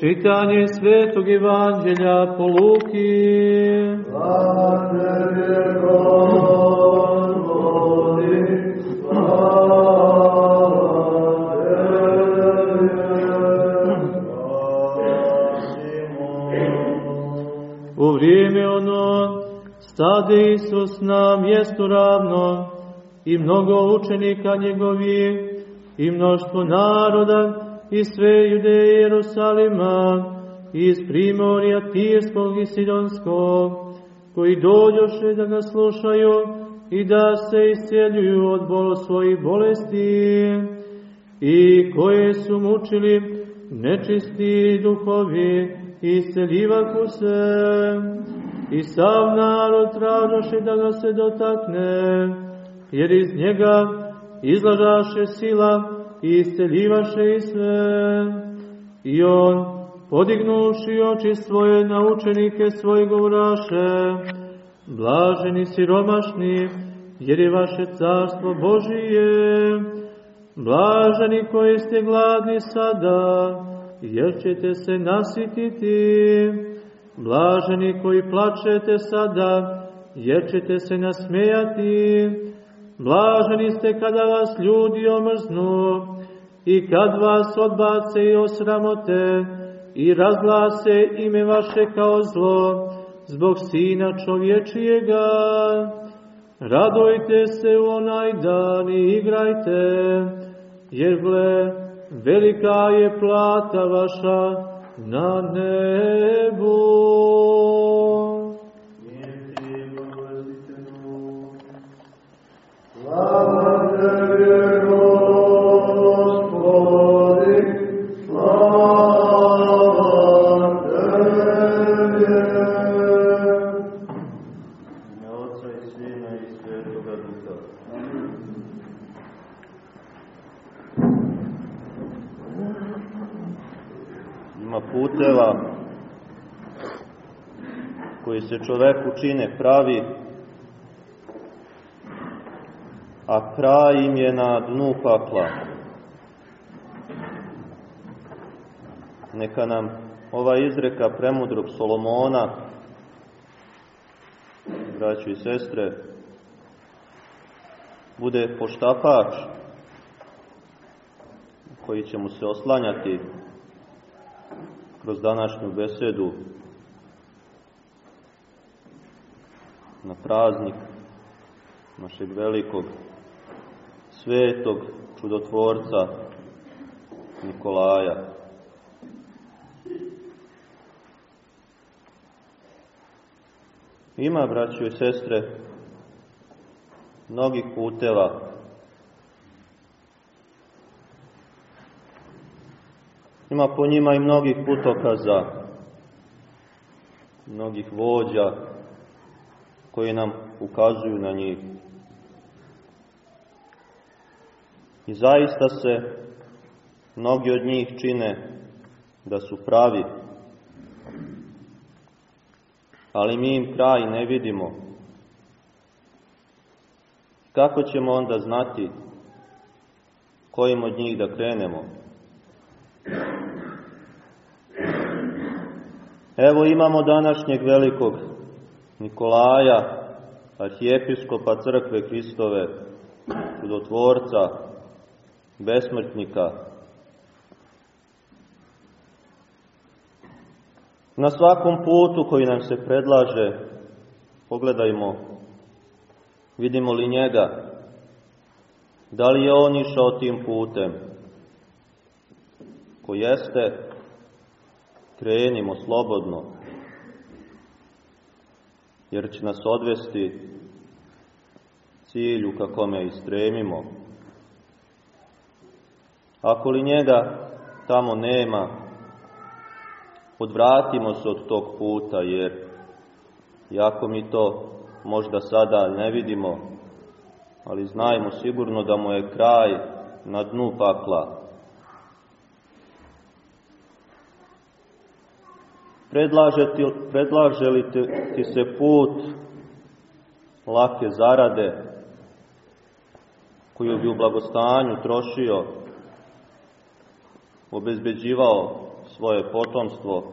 Čitanje Svetog Evanđelja po Luki. Slava Tebe, Gospodi, U vrijeme ono stade Isus na mjestu ravno i mnogo učenika njegovi i mnoštvo naroda i sve judeje Jerusalima iz primorja Tirskog i Sidonskog koji dođoše da ga slušaju i da se isceljuju od bolo svojih bolesti i koje su mučili nečisti duhovi isceljivaku se. I sav narod tražaše da ga se dotakne jer iz njega izlažaše sila i isceljivaše i sve i on podignuši oči svoje na učenike svoje govoraše blaženi siromašni jer je vaše carstvo Božije blaženi koji ste gladni sada jer ćete se nasititi. Blaženi koji plačete sada, jer ćete se nasmejati. Blaženi ste kada vas ljudi omrznu i kad vas odbace i osramote i razglase ime vaše kao zlo zbog Sina čovječijega. Radujte se u onaj dan i igrajte, jer gle, velika je plata vaša na nebu. Se čoveku čine pravi, a kraj im je na dnu pakla. Neka nam ova izreka premudrog Solomona braćo i sestre, bude poštapač koji ćemo se oslanjati kroz današnju besedu na praznik našeg velikog svetog čudotvorca Nikolaja. Ima, braćo i sestre, mnogih puteva. Ima po njima i mnogih putokaza, mnogih vođa koji nam ukazuju na njih. I zaista se mnogi od njih čine da su pravi, ali mi im kraj ne vidimo. Kako ćemo onda znati kojim od njih da krenemo? Evo imamo današnjeg velikog Nikolaja, arhijepiskopa crkve Hristove, čudotvorca, besmrtnika. Na svakom putu koji nam se predlaže, pogledajmo, vidimo li njega, da li je on išao tim putem. Ko jeste, krenimo slobodno, jer će nas odvesti cilju ka kome i stremimo. Ako li njega tamo nema, odvratimo se od tog puta, jer jako mi to možda sada ne vidimo, ali znajmo sigurno da mu je kraj na dnu pakla. Predlaže, ti, predlaže li ti, ti se put lake zarade koju bi u blagostanju trošio, obezbeđivao svoje potomstvo,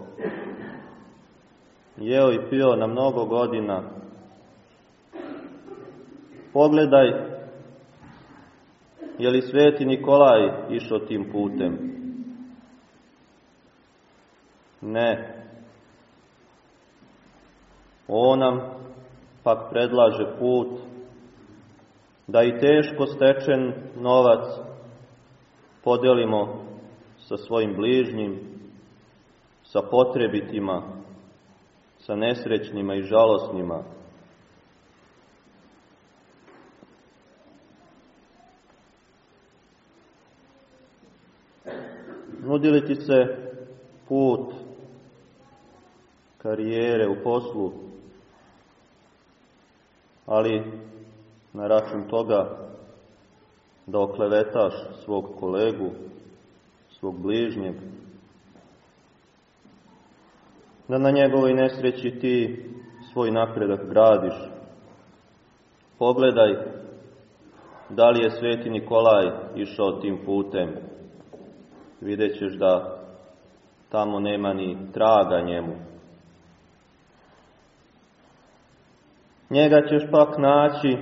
jeo i pio na mnogo godina. Pogledaj, je li sveti Nikolaj išao tim putem? Ne. On nam pak predlaže put da i teško stečen novac podelimo sa svojim bližnjim, sa potrebitima, sa nesrećnima i žalosnima. Nudi ti se put karijere u poslu, ali na račun toga da oklevetaš svog kolegu, svog bližnjeg, da na njegovoj nesreći ti svoj napredak gradiš. Pogledaj da li je sveti Nikolaj išao tim putem. Vidjet da tamo nema ni traga njemu. Njega ćeš pak naći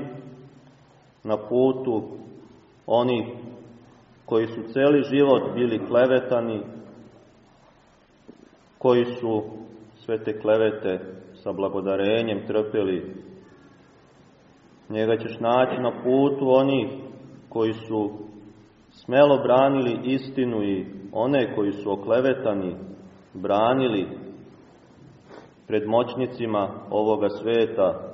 na putu onih koji su celi život bili klevetani, koji su sve te klevete sa blagodarenjem trpeli. Njega ćeš naći na putu onih koji su smelo branili istinu i one koji su oklevetani branili pred moćnicima ovoga sveta,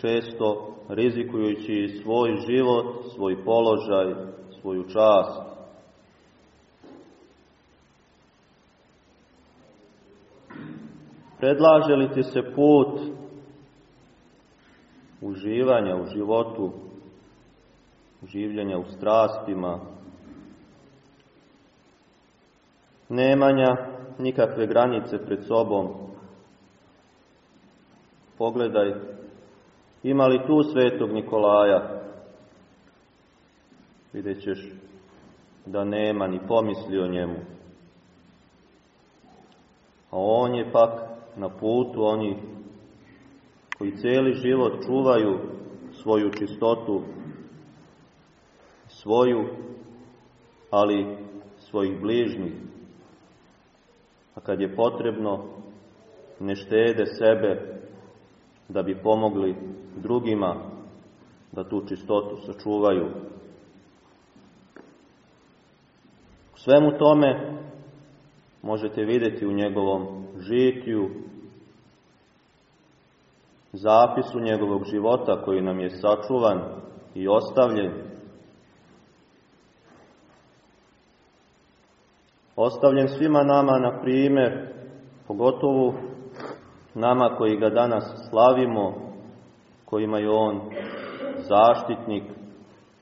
često rizikujući svoj život, svoj položaj, svoju čast. Predlaže li ti se put uživanja u životu, življenja u strastima, nemanja nikakve granice pred sobom. Pogledaj, ima li tu svetog Nikolaja? Vidjet ćeš da nema ni pomisli o njemu. A on je pak na putu onih koji cijeli život čuvaju svoju čistotu, svoju, ali svojih bližnjih. A kad je potrebno, ne štede sebe da bi pomogli drugima da tu čistotu sačuvaju. U svemu tome možete vidjeti u njegovom žitju, zapisu njegovog života koji nam je sačuvan i ostavljen. Ostavljen svima nama na primjer, pogotovo nama koji ga danas slavimo, kojima je on zaštitnik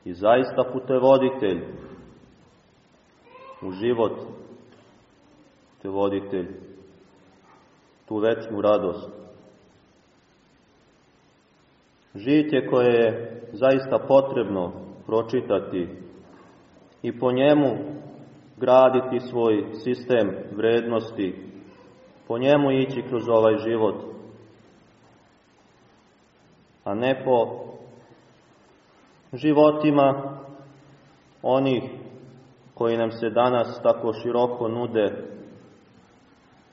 i zaista putevoditelj u život, putevoditelj, tu večnu radost. Žitje koje je zaista potrebno pročitati i po njemu graditi svoj sistem vrednosti, po njemu ići kroz ovaj život, a ne po životima onih koji nam se danas tako široko nude,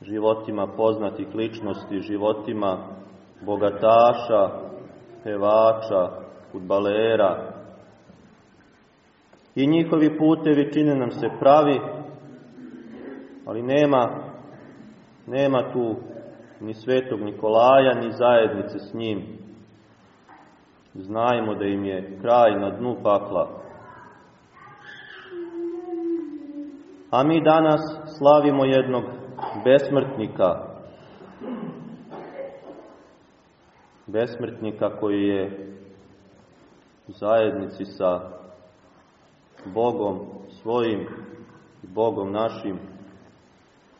životima poznatih ličnosti, životima bogataša, pevača, futbalera. I njihovi putevi čine nam se pravi, ali nema, nema tu ni svetog Nikolaja, ni zajednice s njim. Znajmo da im je kraj na dnu pakla. A mi danas slavimo jednog besmrtnika, besmrtnika koji je u zajednici sa Bogom svojim i Bogom našim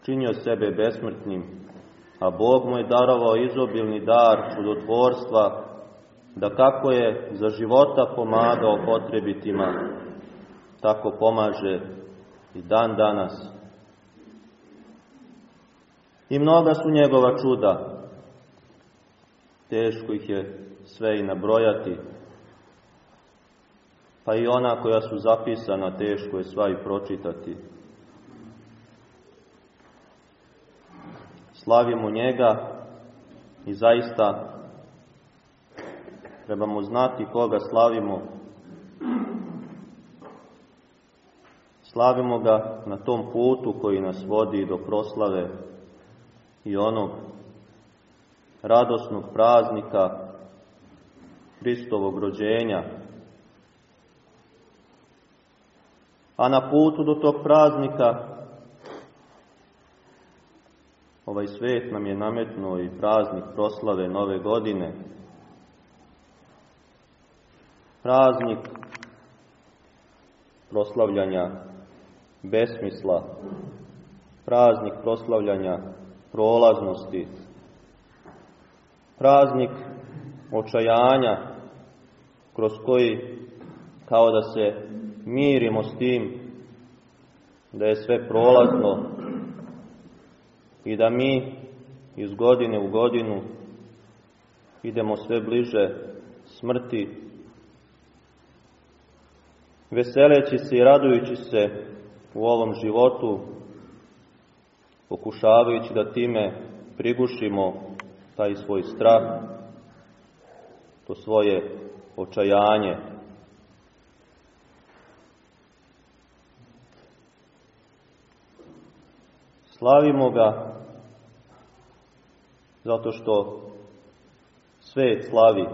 činio sebe besmrtnim, a Bog mu je darovao izobilni dar čudotvorstva, da kako je za života pomagao potrebitima, tako pomaže i dan danas I mnoga su njegova čuda. Teško ih je sve i nabrojati. Pa i ona koja su zapisana teško je sva i pročitati. Slavimo njega i zaista trebamo znati koga slavimo. Slavimo ga na tom putu koji nas vodi do proslave i onog radosnog praznika Hristovog rođenja. A na putu do tog praznika ovaj svet nam je nametnuo i praznik proslave nove godine. Praznik proslavljanja besmisla, praznik proslavljanja prolaznosti, praznik očajanja kroz koji kao da se mirimo s tim da je sve prolazno i da mi iz godine u godinu idemo sve bliže smrti, veseleći se i radujući se u ovom životu, pokušavajući da time prigušimo taj svoj strah, to svoje očajanje. Slavimo ga zato što svet slavi,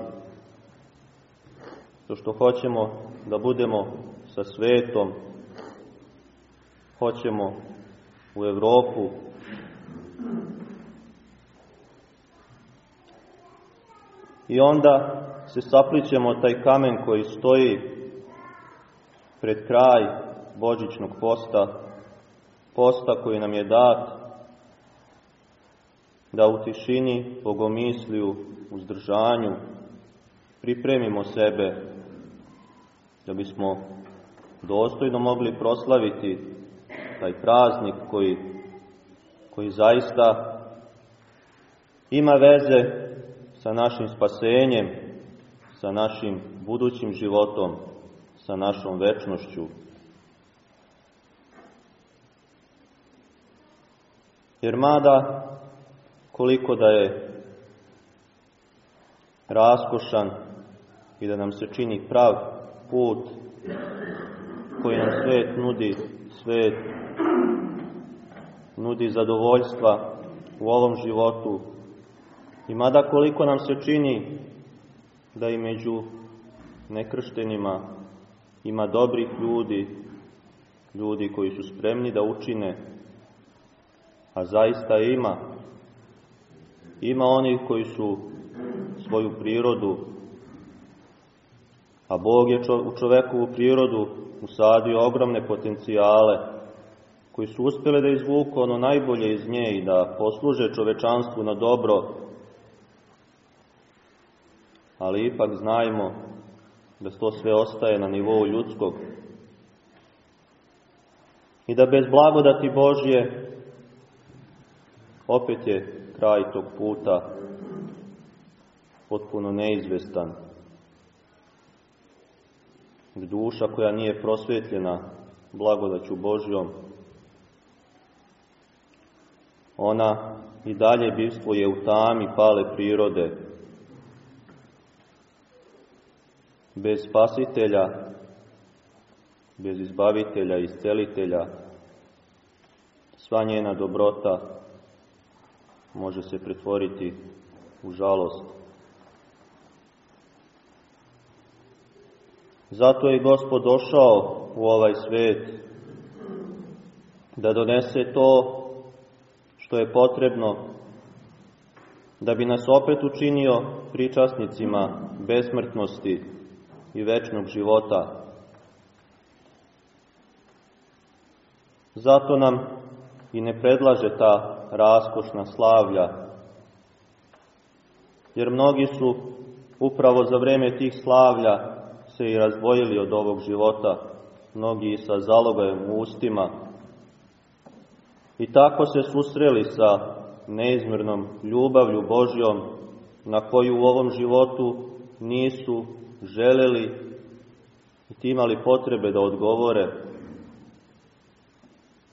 zato što hoćemo da budemo sa svetom, hoćemo u Evropu, I onda se saplićemo taj kamen koji stoji pred kraj božićnog posta, posta koji nam je dat da u tišini, bogomisliju, uzdržanju pripremimo sebe da bismo dostojno mogli proslaviti taj praznik koji, koji zaista ima veze sa našim spasenjem, sa našim budućim životom, sa našom večnošću. Jer mada koliko da je raskošan i da nam se čini prav put koji nam svet nudi, svet nudi zadovoljstva u ovom životu, I mada koliko nam se čini da i među nekrštenima ima dobrih ljudi, ljudi koji su spremni da učine, a zaista ima. Ima onih koji su svoju prirodu, a Bog je u čovekovu prirodu usadio ogromne potencijale, koji su uspjeli da izvuku ono najbolje iz nje i da posluže čovečanstvu na dobro, ali ipak znajmo da to sve ostaje na nivou ljudskog i da bez blagodati Božje opet je kraj tog puta potpuno neizvestan. Duša koja nije prosvetljena blagodaću Božjom, ona i dalje bivstvo je u tami pale prirode, bez spasitelja, bez izbavitelja iscelitelja, sva njena dobrota može se pretvoriti u žalost. Zato je Gospod došao u ovaj svet da donese to što je potrebno da bi nas opet učinio pričasnicima besmrtnosti i večnog života. Zato nam i ne predlaže ta raskošna slavlja, jer mnogi su upravo za vreme tih slavlja se i razdvojili od ovog života, mnogi sa zalogajem u ustima, i tako se susreli sa neizmjernom ljubavlju Božjom na koju u ovom životu nisu želeli i imali potrebe da odgovore.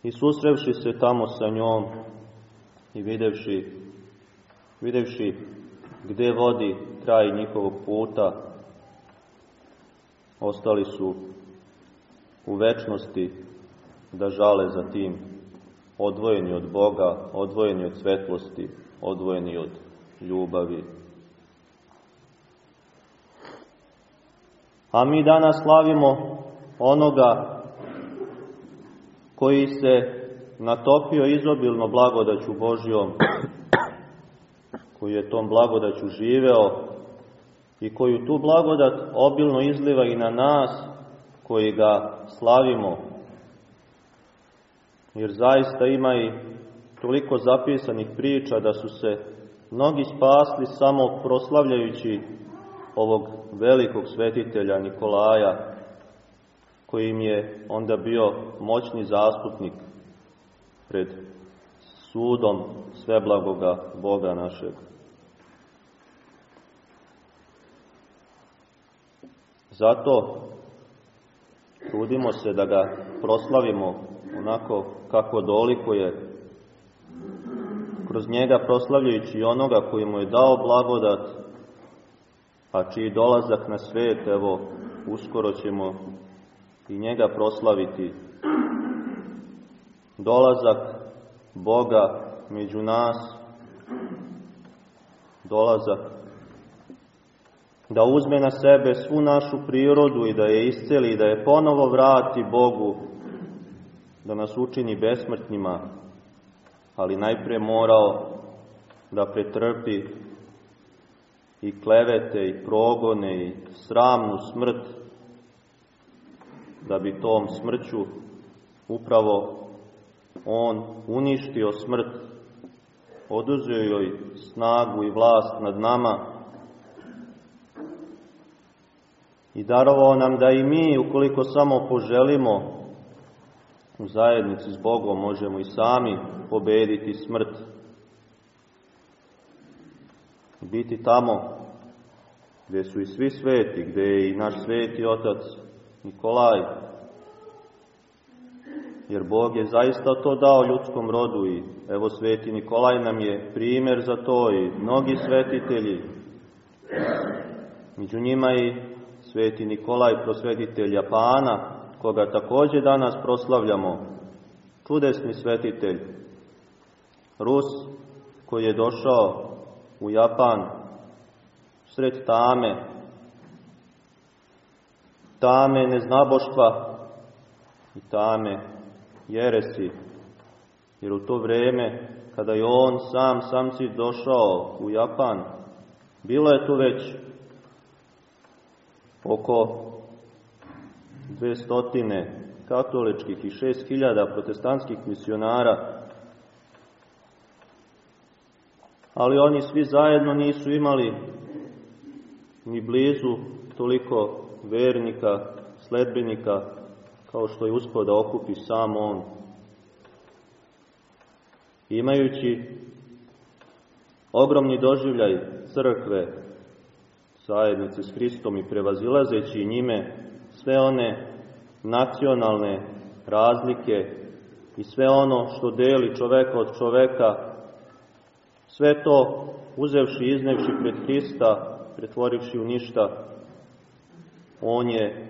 I susrevši se tamo sa njom i videvši, videvši gde vodi kraj njihovog puta, ostali su u večnosti da žale za tim, odvojeni od Boga, odvojeni od svetlosti, odvojeni od ljubavi. A mi danas slavimo onoga koji se natopio izobilno blagodaću Božjom, koji je tom blagodaću živeo i koju tu blagodat obilno izliva i na nas koji ga slavimo. Jer zaista ima i toliko zapisanih priča da su se mnogi spasli samo proslavljajući ovog velikog svetitelja Nikolaja, koji im je onda bio moćni zastupnik pred sudom sveblagoga Boga našeg. Zato trudimo se da ga proslavimo onako kako dolikuje, kroz njega proslavljajući onoga koji mu je dao blagodat, a čiji dolazak na svet, evo, uskoro ćemo i njega proslaviti. Dolazak Boga među nas, dolazak da uzme na sebe svu našu prirodu i da je isceli i da je ponovo vrati Bogu, da nas učini besmrtnima, ali najprije morao da pretrpi i klevete i progone i sramnu smrt, da bi tom smrću upravo on uništio smrt, oduzeo joj snagu i vlast nad nama, i darovao nam da i mi, ukoliko samo poželimo, u zajednici s Bogom možemo i sami pobediti smrt. Biti tamo gde su i svi sveti, gde je i naš sveti otac Nikolaj, jer Bog je zaista to dao ljudskom rodu i evo sveti Nikolaj nam je primer za to i mnogi svetitelji, među njima i sveti Nikolaj, prosvetitelj Japana, koga takođe danas proslavljamo, čudesni svetitelj, Rus koji je došao u Japan sred tame, tame neznaboštva i tame jeresi, jer u to vreme kada je on sam samci došao u Japan, bilo je tu već oko 200 katoličkih i 6000 protestantskih misionara, ali oni svi zajedno nisu imali ni blizu toliko vernika, sledbenika, kao što je uspio da okupi sam on. Imajući ogromni doživljaj crkve, zajednice s Hristom i prevazilazeći njime sve one nacionalne razlike i sve ono što deli čoveka od čoveka, sve to uzevši i iznevši pred Hrista, pretvorivši u ništa, on je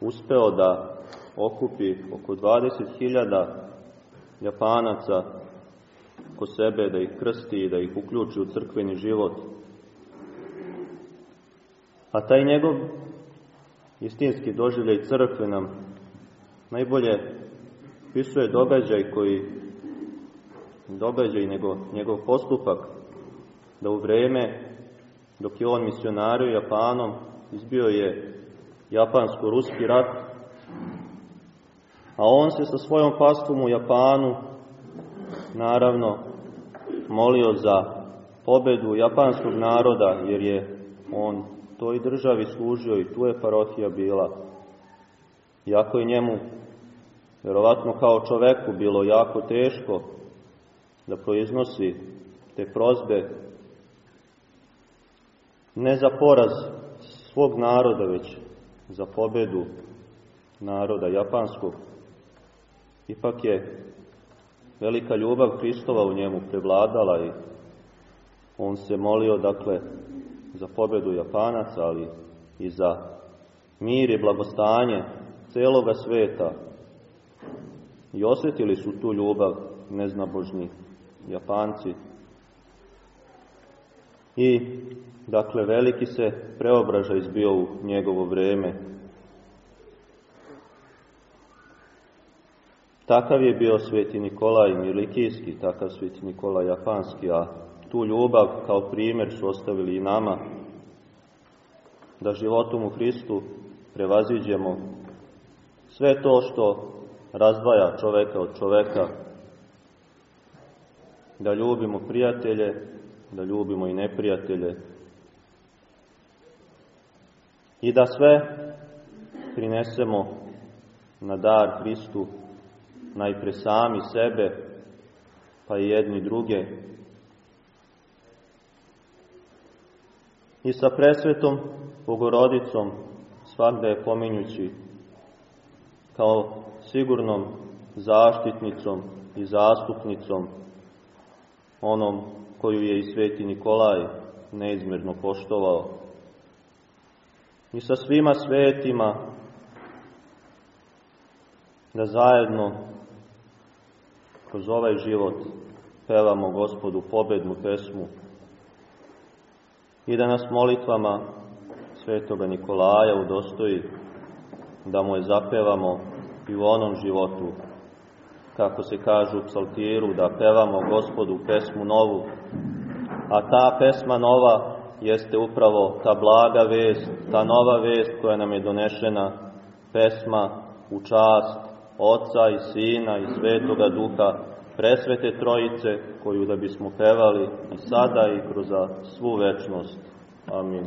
uspeo da okupi oko 20.000 Japanaca ko sebe, da ih krsti i da ih uključi u crkveni život. A taj njegov istinski doživljaj crkve nam najbolje pisuje događaj koji događaj nego njegov postupak da u vreme dok je on misionario Japanom izbio je japansko-ruski rat a on se sa svojom pastvom u Japanu naravno molio za pobedu japanskog naroda jer je on toj državi služio i tu je parohija bila. Iako je njemu, verovatno kao čoveku, bilo jako teško da proiznosi te prozbe ne za poraz svog naroda, već za pobedu naroda japanskog. Ipak je velika ljubav Hristova u njemu prevladala i on se molio, dakle, za pobedu Japanaca, ali i za mir i blagostanje celoga sveta. I osjetili su tu ljubav neznabožni Japanci. I, dakle, veliki se preobražaj izbio u njegovo vreme. Takav je bio sveti Nikolaj Milikijski, takav sveti Nikolaj Japanski, a tu ljubav kao primjer su ostavili i nama, da životom u Hristu prevaziđemo sve to što razdvaja čoveka od čoveka, da ljubimo prijatelje, da ljubimo i neprijatelje i da sve prinesemo na dar Hristu, najpre sami sebe, pa i jedni druge. I sa presvetom Bogorodicom, svakda je pominjući kao sigurnom zaštitnicom i zastupnicom, onom koju je i sveti Nikolaj neizmjerno poštovao. I sa svima svetima da zajedno kroz ovaj život pevamo gospodu pobednu pesmu i da nas molitvama svetoga Nikolaja udostoji da mu je zapevamo i u onom životu, kako se kaže u psaltiru, da pevamo gospodu pesmu novu, a ta pesma nova jeste upravo ta blaga vest, ta nova vest koja nam je donešena, pesma u čast Oca i Sina i Svetoga Duha, presvete Trojice, koju da bismo pevali i sada i kroz svu večnost. Amin.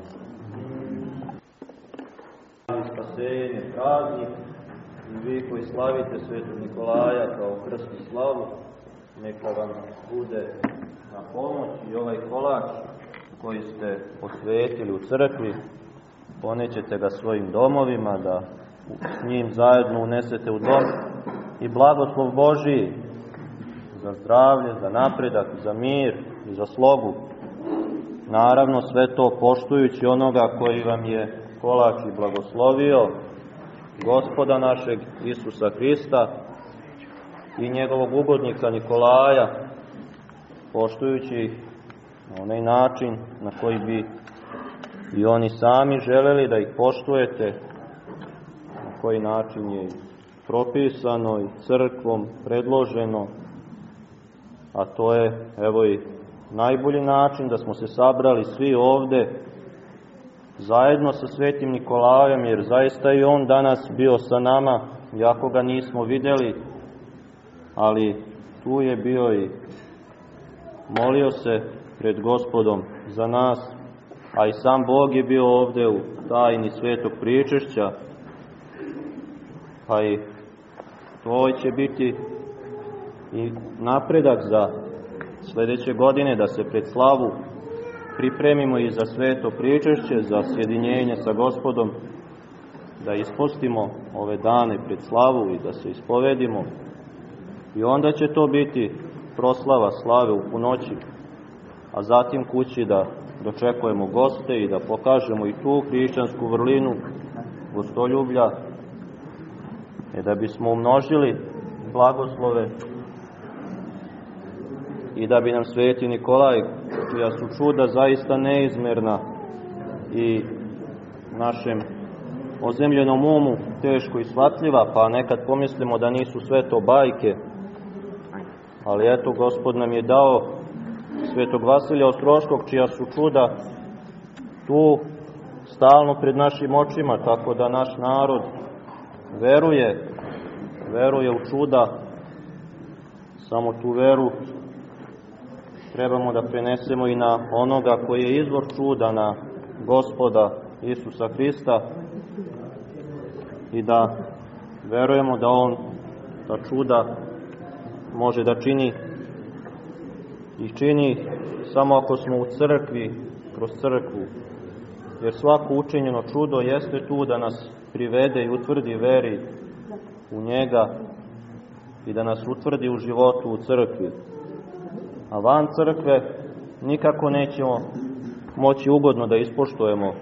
Spasenje, praznik, i vi koji slavite Svetog Nikolaja kao krstnu slavu, neka vam bude na pomoć i ovaj kolač koji ste posvetili u crkvi, ponećete ga svojim domovima, da s njim zajedno unesete u dom i blagoslov Božiji za zdravlje, za napredak, za mir i za slogu. Naravno sve to poštujući onoga koji vam je kolač i blagoslovio, gospoda našeg Isusa Hrista i njegovog ugodnika Nikolaja, poštujući na onaj način na koji bi i oni sami želeli da ih poštujete, na koji način je propisano i crkvom predloženo, a to je, evo i najbolji način da smo se sabrali svi ovde zajedno sa svetim Nikolajem, jer zaista i on danas bio sa nama, jako ga nismo videli, ali tu je bio i molio se pred gospodom za nas, a i sam Bog je bio ovde u tajni svetog pričešća, pa i to će biti i napredak za sledeće godine da se pred slavu pripremimo i za sveto pričešće, za sjedinjenje sa gospodom, da ispostimo ove dane pred slavu i da se ispovedimo. I onda će to biti proslava slave u punoći, a zatim kući da dočekujemo goste i da pokažemo i tu hrišćansku vrlinu gostoljublja, e da bismo umnožili blagoslove i da bi nam sveti Nikolaj, čija su čuda zaista neizmerna i našem ozemljenom umu teško isvatljiva, pa nekad pomislimo da nisu sve to bajke, ali eto, gospod nam je dao svetog Vasilja Ostroškog, čija su čuda tu stalno pred našim očima, tako da naš narod veruje, veruje u čuda, samo tu veru trebamo da prenesemo i na onoga koji je izvor čuda, na gospoda Isusa Hrista i da verujemo da On ta čuda može da čini ih čini samo ako smo u crkvi, kroz crkvu. Jer svako učinjeno čudo jeste tu da nas privede i utvrdi veri u njega i da nas utvrdi u životu u crkvi. A van crkve nikako nećemo moći ugodno da ispoštujemo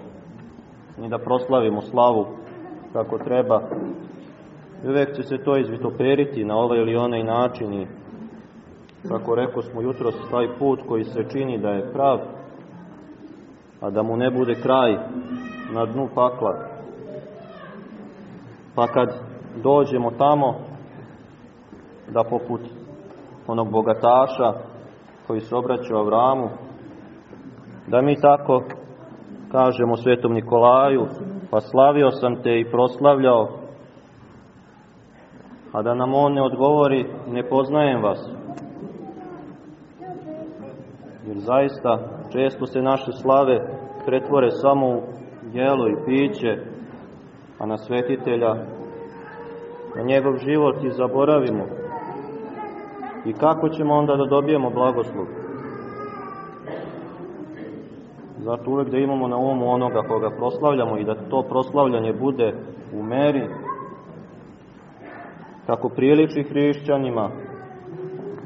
ni da proslavimo slavu kako treba. I uvek će se to izvitoperiti na ovaj ili onaj način i kako rekao smo jutro taj put koji se čini da je prav, a da mu ne bude kraj na dnu pakla. Pa kad dođemo tamo, da poput onog bogataša koji se obraća Avramu, da mi tako kažemo svetom Nikolaju, pa slavio sam te i proslavljao, a da nam on ne odgovori, ne poznajem vas. Zaista često se naše slave pretvore samo u jelo i piće, a na svetitelja, na njegov život i zaboravimo. I kako ćemo onda da dobijemo blagoslov? Zato uvek da imamo na umu onoga koga proslavljamo i da to proslavljanje bude u meri kako priliči hrišćanima,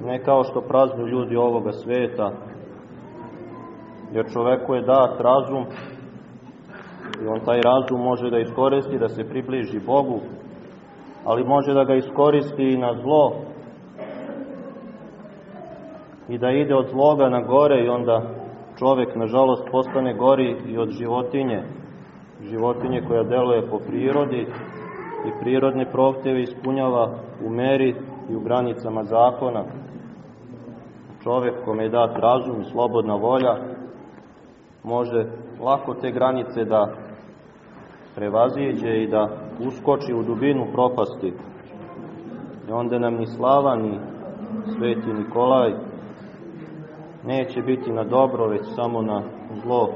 ne kao što praznu ljudi ovoga sveta, jer čoveku je dat razum i on taj razum može da iskoristi da se približi Bogu, ali može da ga iskoristi i na zlo i da ide od zloga na gore i onda čovek nažalost postane gori i od životinje, životinje koja deluje po prirodi i prirodne prohteve ispunjava u meri i u granicama zakona. Čovek kome je dat razum i slobodna volja može lako te granice da prevazijeđe i da uskoči u dubinu propasti. I onda nam ni slava, ni sveti Nikolaj neće biti na dobro, već samo na zlo.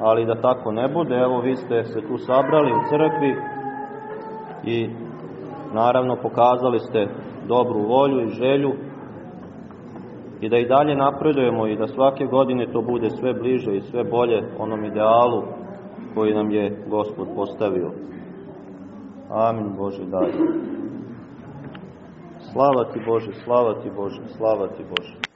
Ali da tako ne bude, evo vi ste se tu sabrali u crkvi i naravno pokazali ste dobru volju i želju i da i dalje napredujemo i da svake godine to bude sve bliže i sve bolje onom idealu koji nam je Gospod postavio. Amin Bože daj. Slava ti Bože, slava ti Bože, slava ti Bože.